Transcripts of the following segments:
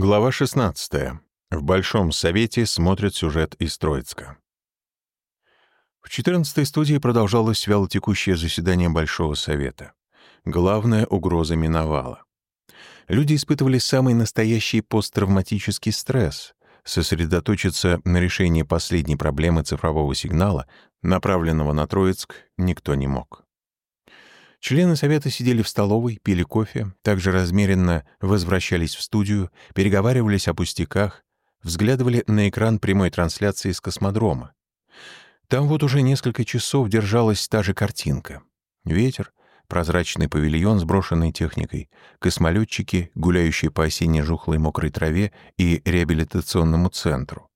Глава 16. В Большом Совете смотрят сюжет из Троицка. В 14-й студии продолжалось вялотекущее заседание Большого Совета. Главная угроза миновала. Люди испытывали самый настоящий посттравматический стресс. Сосредоточиться на решении последней проблемы цифрового сигнала, направленного на Троицк, никто не мог. Члены совета сидели в столовой, пили кофе, также размеренно возвращались в студию, переговаривались о пустяках, взглядывали на экран прямой трансляции с космодрома. Там вот уже несколько часов держалась та же картинка. Ветер, прозрачный павильон с брошенной техникой, космолетчики, гуляющие по осенне жухлой мокрой траве и реабилитационному центру.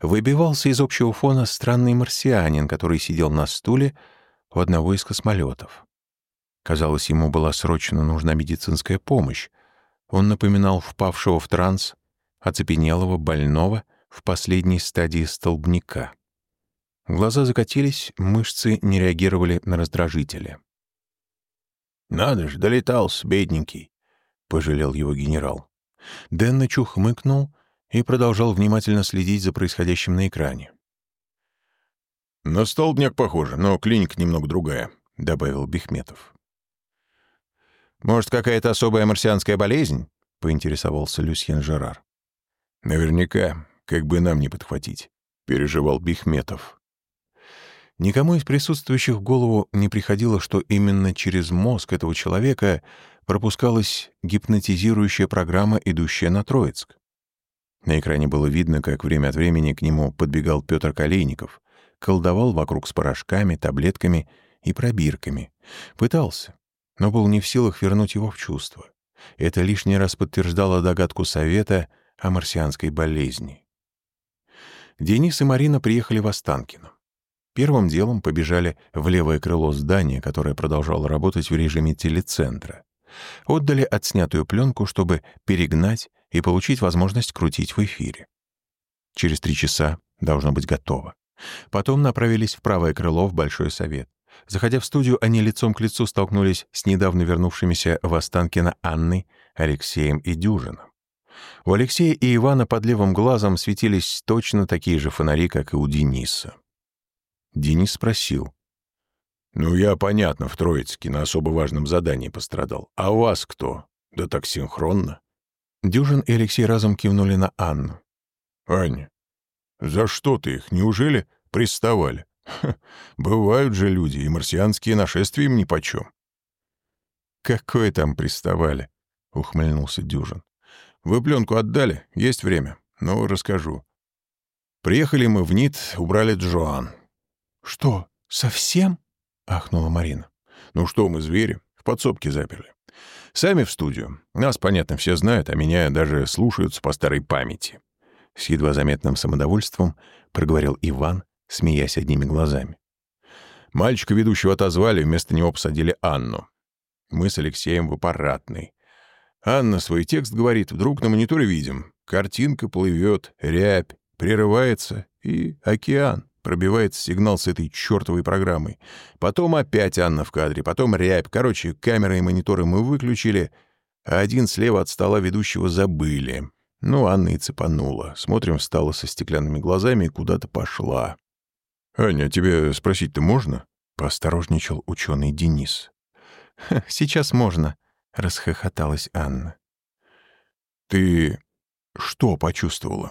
Выбивался из общего фона странный марсианин, который сидел на стуле у одного из космолетов. Казалось, ему была срочно нужна медицинская помощь. Он напоминал впавшего в транс, оцепенелого, больного в последней стадии столбняка. Глаза закатились, мышцы не реагировали на раздражители. «Надо ж, долетался, бедненький», — пожалел его генерал. Денночу хмыкнул и продолжал внимательно следить за происходящим на экране. «На столбняк похоже, но клиника немного другая», — добавил Бехметов. «Может, какая-то особая марсианская болезнь?» — поинтересовался Люсьен Жерар. «Наверняка, как бы нам не подхватить», — переживал Бихметов. Никому из присутствующих в голову не приходило, что именно через мозг этого человека пропускалась гипнотизирующая программа, идущая на Троицк. На экране было видно, как время от времени к нему подбегал Петр Колейников, колдовал вокруг с порошками, таблетками и пробирками. Пытался, но был не в силах вернуть его в чувство. Это лишний раз подтверждало догадку Совета о марсианской болезни. Денис и Марина приехали в Останкино. Первым делом побежали в левое крыло здания, которое продолжало работать в режиме телецентра. Отдали отснятую пленку, чтобы перегнать и получить возможность крутить в эфире. Через три часа должно быть готово. Потом направились в правое крыло в Большой Совет. Заходя в студию, они лицом к лицу столкнулись с недавно вернувшимися в Останкино Анной, Алексеем и Дюжином. У Алексея и Ивана под левым глазом светились точно такие же фонари, как и у Дениса. Денис спросил. «Ну, я, понятно, в Троицке на особо важном задании пострадал. А у вас кто? Да так синхронно». Дюжин и Алексей разом кивнули на Анну. «Аня, за что ты их? Неужели приставали?» бывают же люди, и марсианские нашествия им нипочем. «Какое там приставали?» — ухмыльнулся Дюжин. «Вы пленку отдали? Есть время? Ну, расскажу. Приехали мы в НИТ, убрали Джоан». «Что, совсем?» — ахнула Марина. «Ну что мы, звери, в подсобке заперли. Сами в студию. Нас, понятно, все знают, а меня даже слушаются по старой памяти». С едва заметным самодовольством проговорил Иван, смеясь одними глазами. Мальчика ведущего отозвали, вместо него посадили Анну. Мы с Алексеем в аппаратной. Анна свой текст говорит, вдруг на мониторе видим. Картинка плывет, рябь, прерывается, и океан. Пробивается сигнал с этой чертовой программой. Потом опять Анна в кадре, потом рябь. Короче, камеры и мониторы мы выключили, а один слева от стола ведущего забыли. Ну, Анна и цепанула. Смотрим, встала со стеклянными глазами и куда-то пошла. «Аня, а тебе спросить-то можно?» — поосторожничал ученый Денис. «Сейчас можно», — расхохоталась Анна. «Ты что почувствовала?»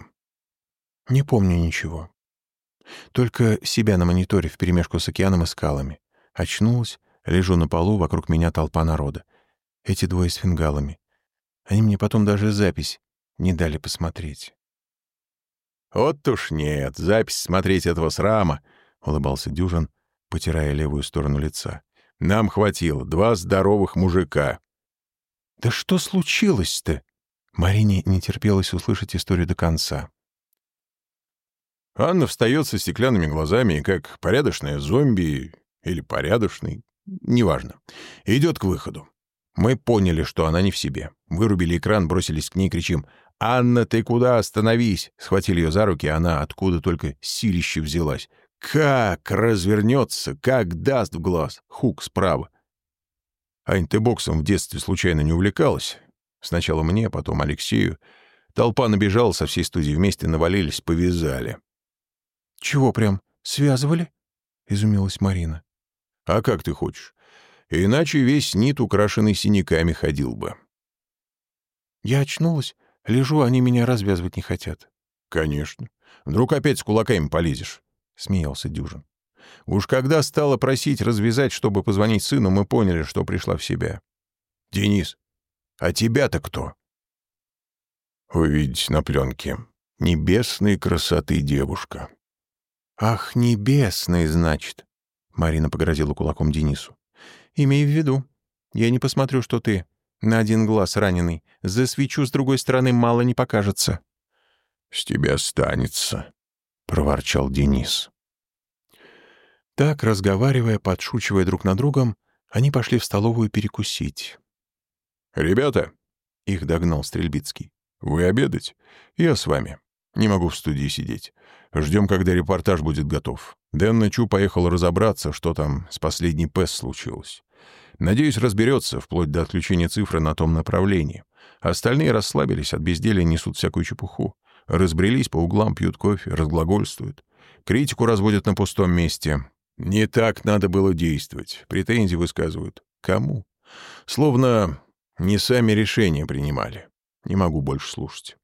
«Не помню ничего. Только себя на мониторе вперемешку с океаном и скалами. Очнулась, лежу на полу, вокруг меня толпа народа. Эти двое с фингалами. Они мне потом даже запись не дали посмотреть». «Вот уж нет, запись смотреть этого срама», — улыбался Дюжин, потирая левую сторону лица. «Нам хватило. Два здоровых мужика». «Да что случилось-то?» Марине не терпелось услышать историю до конца. Анна встает со стеклянными глазами, как порядочная зомби или порядочный, неважно, идет к выходу. Мы поняли, что она не в себе. Вырубили экран, бросились к ней, кричим «Анна, ты куда? Остановись!» Схватили ее за руки, она откуда только силище взялась. Как развернется, как даст в глаз. Хук справа. Ань, ты боксом в детстве случайно не увлекалась? Сначала мне, потом Алексею. Толпа набежала со всей студии, вместе навалились, повязали. «Чего прям, связывали?» — изумилась Марина. «А как ты хочешь? Иначе весь НИТ, украшенный синяками, ходил бы». Я очнулась, лежу, они меня развязывать не хотят. «Конечно. Вдруг опять с кулаками полезешь?» — смеялся Дюжин. «Уж когда стала просить развязать, чтобы позвонить сыну, мы поняли, что пришла в себя. Денис, а тебя-то кто?» «Увидеть на пленке. Небесной красоты девушка». «Ах, небесный, значит!» — Марина погрозила кулаком Денису. «Имей в виду, я не посмотрю, что ты на один глаз раненый. За свечу с другой стороны мало не покажется». «С тебя останется», — проворчал Денис. Так, разговаривая, подшучивая друг над другом, они пошли в столовую перекусить. «Ребята!» — их догнал Стрельбицкий. «Вы обедать? Я с вами. Не могу в студии сидеть. Ждем, когда репортаж будет готов. Дэн Начу поехал разобраться, что там с последней ПЭС случилось. Надеюсь, разберется, вплоть до отключения цифры на том направлении. Остальные расслабились, от безделия несут всякую чепуху. Разбрелись по углам, пьют кофе, разглагольствуют. Критику разводят на пустом месте. Не так надо было действовать. Претензии высказывают. Кому? Словно не сами решения принимали. Не могу больше слушать.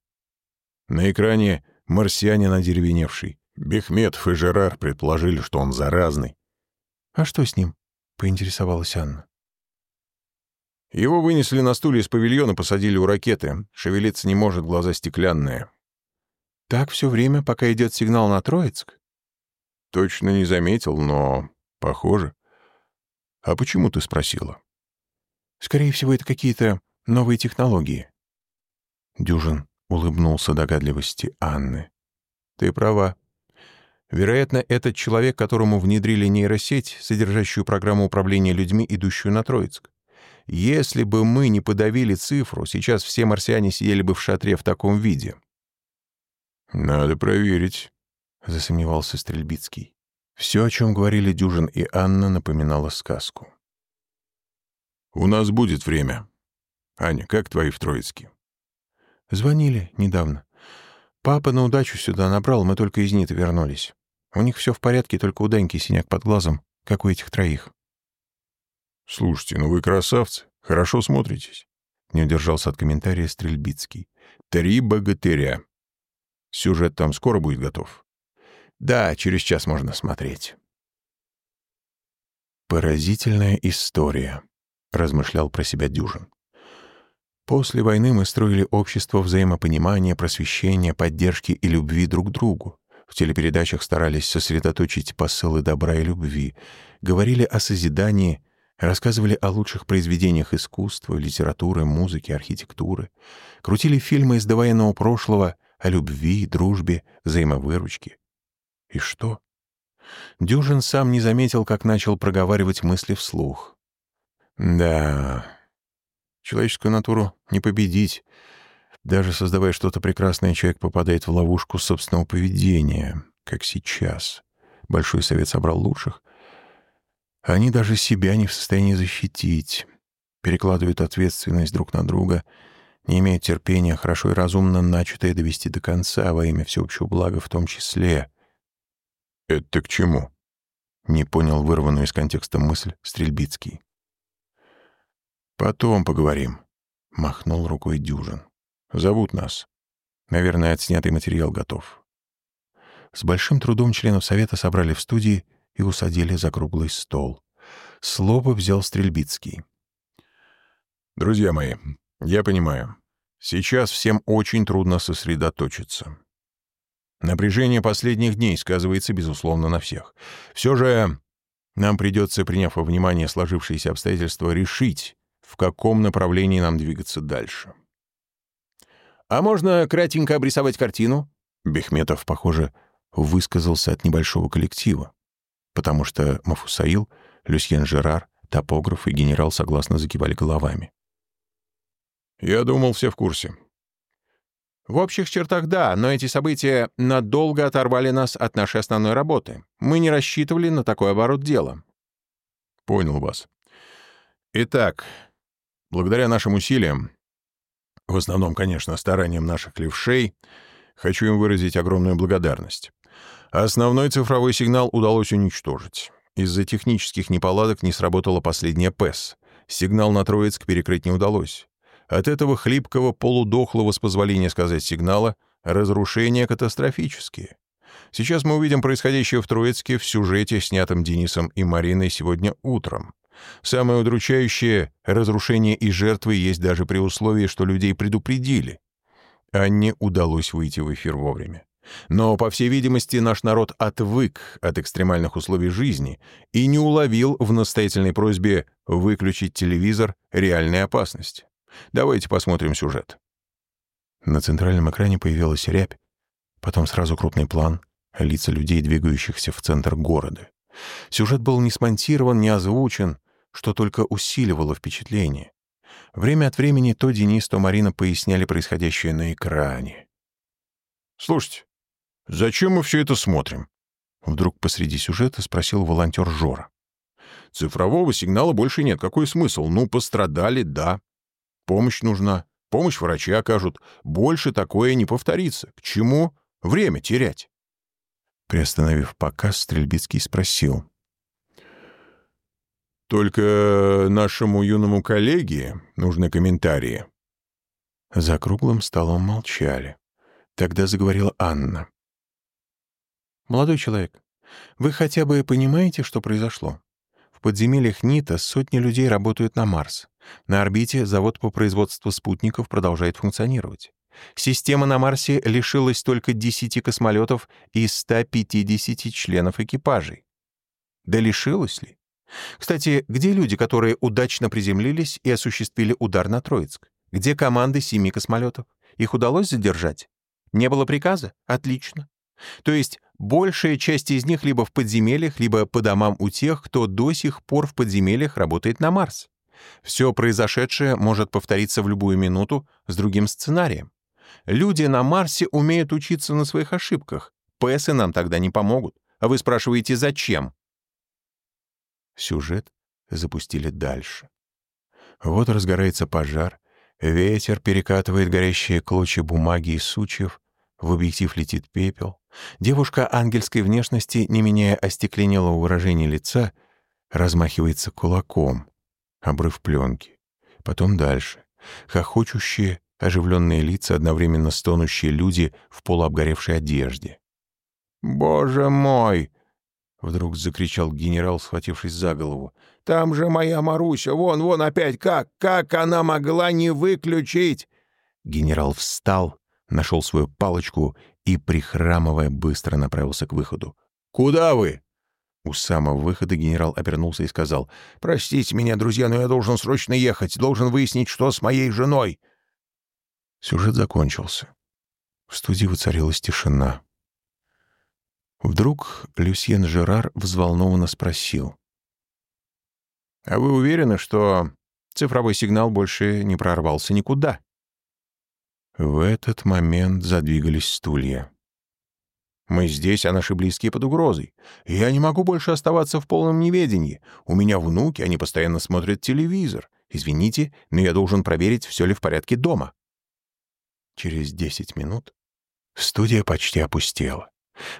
На экране марсианин одеревеневший. Бехметов и Жерар предположили, что он заразный. «А что с ним?» — поинтересовалась Анна. Его вынесли на стуле из павильона, посадили у ракеты. Шевелиться не может, глаза стеклянные. Так все время, пока идет сигнал на Троицк? Точно не заметил, но похоже. А почему ты спросила? Скорее всего, это какие-то новые технологии. Дюжин улыбнулся догадливости Анны. Ты права. Вероятно, этот человек, которому внедрили нейросеть, содержащую программу управления людьми, идущую на Троицк. Если бы мы не подавили цифру, сейчас все марсиане сидели бы в шатре в таком виде. «Надо проверить», — засомневался Стрельбицкий. Все, о чем говорили Дюжин и Анна, напоминало сказку. «У нас будет время. Аня, как твои в Троицке?» «Звонили недавно. Папа на удачу сюда набрал, мы только из Нита вернулись. У них все в порядке, только у Даньки синяк под глазом, как у этих троих». «Слушайте, ну вы красавцы, хорошо смотритесь», — не удержался от комментария Стрельбицкий. «Три богатыря. Сюжет там скоро будет готов?» «Да, через час можно смотреть». «Поразительная история», — размышлял про себя Дюжин. «После войны мы строили общество взаимопонимания, просвещения, поддержки и любви друг к другу. В телепередачах старались сосредоточить посылы добра и любви, говорили о созидании — Рассказывали о лучших произведениях искусства, литературы, музыки, архитектуры. Крутили фильмы из довоенного прошлого о любви, дружбе, взаимовыручке. И что? Дюжин сам не заметил, как начал проговаривать мысли вслух. Да, человеческую натуру не победить. Даже создавая что-то прекрасное, человек попадает в ловушку собственного поведения, как сейчас. Большой совет собрал лучших — они даже себя не в состоянии защитить, перекладывают ответственность друг на друга, не имеют терпения хорошо и разумно начатое довести до конца во имя всеобщего блага в том числе. «Это к чему?» — не понял вырванную из контекста мысль Стрельбицкий. «Потом поговорим», — махнул рукой Дюжин. «Зовут нас. Наверное, отснятый материал готов». С большим трудом членов Совета собрали в студии и усадили за круглый стол. Слово взял Стрельбицкий. «Друзья мои, я понимаю, сейчас всем очень трудно сосредоточиться. Напряжение последних дней сказывается, безусловно, на всех. Все же нам придется, приняв во внимание сложившиеся обстоятельства, решить, в каком направлении нам двигаться дальше. «А можно кратенько обрисовать картину?» Бехметов, похоже, высказался от небольшого коллектива потому что Мафусаил, Люсьен Жерар, топограф и генерал согласно закивали головами. «Я думал, все в курсе». «В общих чертах да, но эти события надолго оторвали нас от нашей основной работы. Мы не рассчитывали на такой оборот дела». «Понял вас. Итак, благодаря нашим усилиям в основном, конечно, старанием наших левшей, хочу им выразить огромную благодарность. Основной цифровой сигнал удалось уничтожить. Из-за технических неполадок не сработала последняя ПЭС. Сигнал на Троицк перекрыть не удалось. От этого хлипкого, полудохлого, с позволения сказать, сигнала разрушения катастрофические. Сейчас мы увидим происходящее в Троицке в сюжете, снятом Денисом и Мариной сегодня утром. Самое удручающее — разрушение и жертвы есть даже при условии, что людей предупредили. Анне удалось выйти в эфир вовремя. Но, по всей видимости, наш народ отвык от экстремальных условий жизни и не уловил в настоятельной просьбе выключить телевизор реальной опасности. Давайте посмотрим сюжет. На центральном экране появилась рябь, потом сразу крупный план, лица людей, двигающихся в центр города. Сюжет был не смонтирован, не озвучен, что только усиливало впечатление. Время от времени то Денис, то Марина поясняли происходящее на экране. «Слушайте, зачем мы все это смотрим?» Вдруг посреди сюжета спросил волонтер Жора. «Цифрового сигнала больше нет. Какой смысл? Ну, пострадали, да. Помощь нужна. Помощь врачи окажут. Больше такое не повторится. К чему время терять?» Приостановив показ, Стрельбицкий спросил. Только нашему юному коллеге нужны комментарии. За круглым столом молчали. Тогда заговорила Анна. «Молодой человек, вы хотя бы понимаете, что произошло? Подземельях НИТа сотни людей работают на Марс. На орбите завод по производству спутников продолжает функционировать. Система на Марсе лишилась только 10 космолетов и 150 членов экипажей. Да лишилась ли? Кстати, где люди, которые удачно приземлились и осуществили удар на Троицк? Где команды семи космолетов? Их удалось задержать? Не было приказа? Отлично. То есть большая часть из них либо в подземельях, либо по домам у тех, кто до сих пор в подземельях работает на Марс. Все произошедшее может повториться в любую минуту с другим сценарием. Люди на Марсе умеют учиться на своих ошибках. ПЭСы нам тогда не помогут. А вы спрашиваете, зачем? Сюжет запустили дальше. Вот разгорается пожар, ветер перекатывает горящие клочья бумаги и сучьев, в объектив летит пепел. Девушка ангельской внешности, не меняя остекленелого выражения лица, размахивается кулаком. Обрыв пленки. Потом дальше. Хохочущие, оживленные лица, одновременно стонущие люди в полуобгоревшей одежде. «Боже мой!» Вдруг закричал генерал, схватившись за голову. «Там же моя Маруся! Вон, вон опять! Как? Как она могла не выключить?» Генерал встал, нашел свою палочку и, прихрамывая, быстро направился к выходу. «Куда вы?» У самого выхода генерал обернулся и сказал, «Простите меня, друзья, но я должен срочно ехать, должен выяснить, что с моей женой». Сюжет закончился. В студии воцарилась тишина. Вдруг Люсьен Жерар взволнованно спросил. «А вы уверены, что цифровой сигнал больше не прорвался никуда?» В этот момент задвигались стулья. «Мы здесь, а наши близкие под угрозой. Я не могу больше оставаться в полном неведении. У меня внуки, они постоянно смотрят телевизор. Извините, но я должен проверить, все ли в порядке дома». Через десять минут студия почти опустела.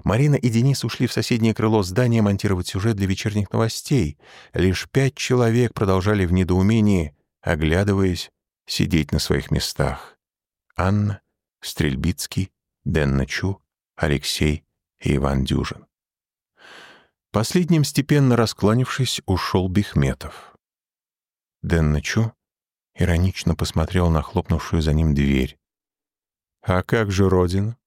Марина и Денис ушли в соседнее крыло здания монтировать сюжет для вечерних новостей. Лишь пять человек продолжали в недоумении, оглядываясь, сидеть на своих местах. Анна, Стрельбицкий, Дэн Чу, Алексей и Иван Дюжин. Последним, степенно раскланившись, ушел Бехметов. Дэн Чу иронично посмотрел на хлопнувшую за ним дверь. «А как же Родина?»